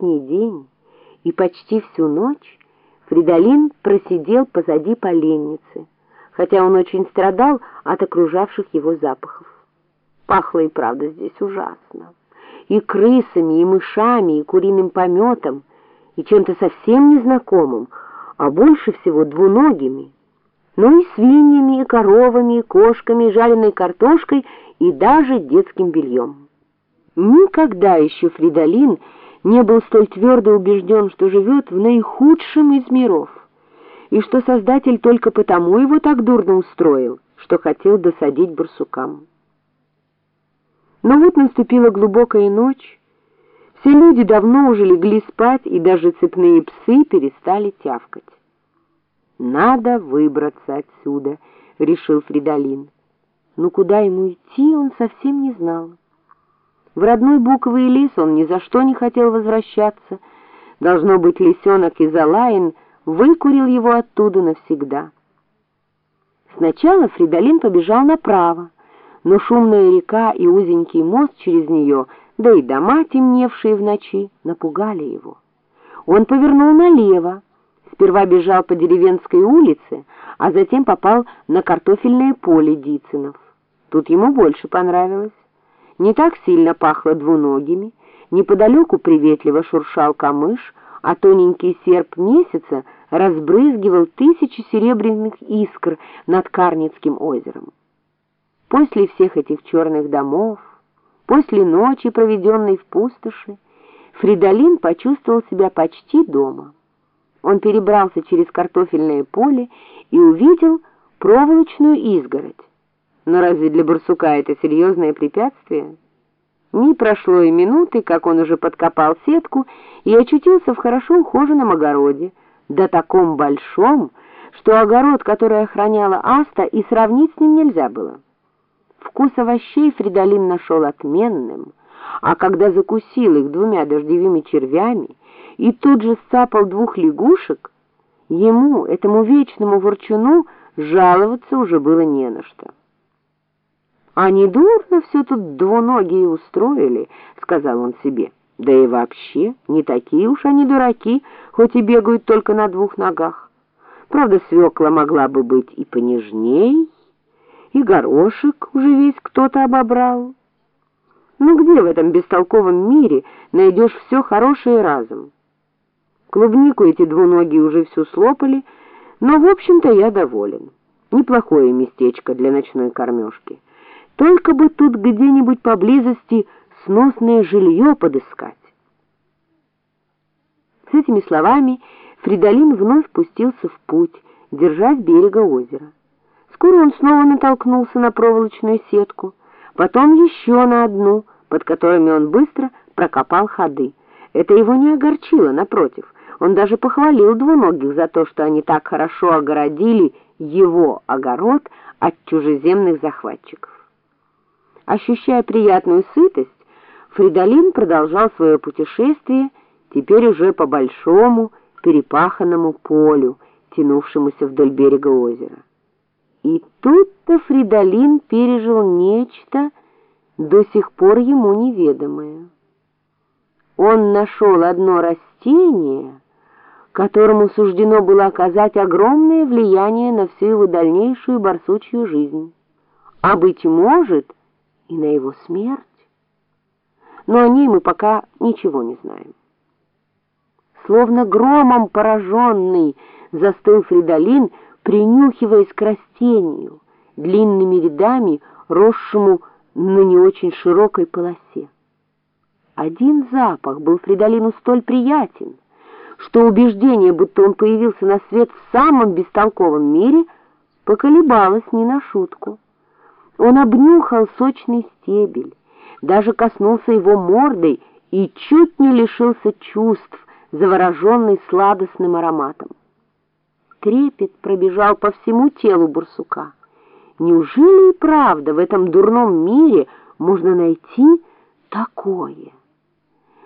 летний день и почти всю ночь Фридолин просидел позади поленницы, хотя он очень страдал от окружавших его запахов. Пахло и правда здесь ужасно. И крысами, и мышами, и куриным пометом, и чем-то совсем незнакомым, а больше всего двуногими, ну и свиньями, и коровами, и кошками, и жареной картошкой, и даже детским бельем. Никогда еще Фридолин не был столь твердо убежден, что живет в наихудшем из миров, и что Создатель только потому его так дурно устроил, что хотел досадить барсукам. Но вот наступила глубокая ночь, все люди давно уже легли спать, и даже цепные псы перестали тявкать. «Надо выбраться отсюда», — решил Фридолин. Но куда ему идти, он совсем не знал. В родной буковый лес он ни за что не хотел возвращаться. Должно быть, лисенок из Алаин выкурил его оттуда навсегда. Сначала Фридолин побежал направо, но шумная река и узенький мост через нее, да и дома, темневшие в ночи, напугали его. Он повернул налево, сперва бежал по деревенской улице, а затем попал на картофельное поле Дицинов. Тут ему больше понравилось. Не так сильно пахло двуногими, неподалеку приветливо шуршал камыш, а тоненький серп месяца разбрызгивал тысячи серебряных искр над Карницким озером. После всех этих черных домов, после ночи, проведенной в пустоши, Фридолин почувствовал себя почти дома. Он перебрался через картофельное поле и увидел проволочную изгородь. Но разве для барсука это серьезное препятствие? Не прошло и минуты, как он уже подкопал сетку и очутился в хорошо ухоженном огороде, да таком большом, что огород, который охраняла Аста, и сравнить с ним нельзя было. Вкус овощей Фридолин нашел отменным, а когда закусил их двумя дождевыми червями и тут же сцапал двух лягушек, ему, этому вечному ворчуну, жаловаться уже было не на что. «А дурно все тут двуногие устроили», — сказал он себе. «Да и вообще, не такие уж они дураки, хоть и бегают только на двух ногах. Правда, свекла могла бы быть и понежней, и горошек уже весь кто-то обобрал. Ну где в этом бестолковом мире найдешь все хорошее разом? Клубнику эти двуногие уже всю слопали, но, в общем-то, я доволен. Неплохое местечко для ночной кормежки». Только бы тут где-нибудь поблизости сносное жилье подыскать. С этими словами Фридолин вновь пустился в путь, держась берега озера. Скоро он снова натолкнулся на проволочную сетку, потом еще на одну, под которыми он быстро прокопал ходы. Это его не огорчило, напротив. Он даже похвалил двуногих за то, что они так хорошо огородили его огород от чужеземных захватчиков. Ощущая приятную сытость, Фридолин продолжал свое путешествие, теперь уже по большому перепаханному полю, тянувшемуся вдоль берега озера. И тут-то Фридолин пережил нечто до сих пор ему неведомое. Он нашел одно растение, которому суждено было оказать огромное влияние на всю его дальнейшую барсучью жизнь. А, быть может, и на его смерть. Но о ней мы пока ничего не знаем. Словно громом пораженный застыл Фридолин, принюхиваясь к растению, длинными рядами, росшему на не очень широкой полосе. Один запах был Фридолину столь приятен, что убеждение, будто он появился на свет в самом бестолковом мире, поколебалось не на шутку. Он обнюхал сочный стебель, даже коснулся его мордой и чуть не лишился чувств, завороженный сладостным ароматом. Трепет пробежал по всему телу барсука. Неужели и правда в этом дурном мире можно найти такое?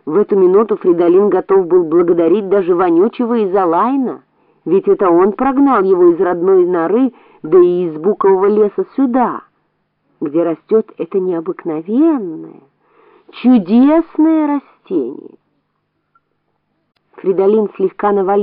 В эту минуту Фридолин готов был благодарить даже вонючего Изолайна, ведь это он прогнал его из родной норы, да и из букового леса сюда где растет это необыкновенное, чудесное растение. Фридолин слегка навалился,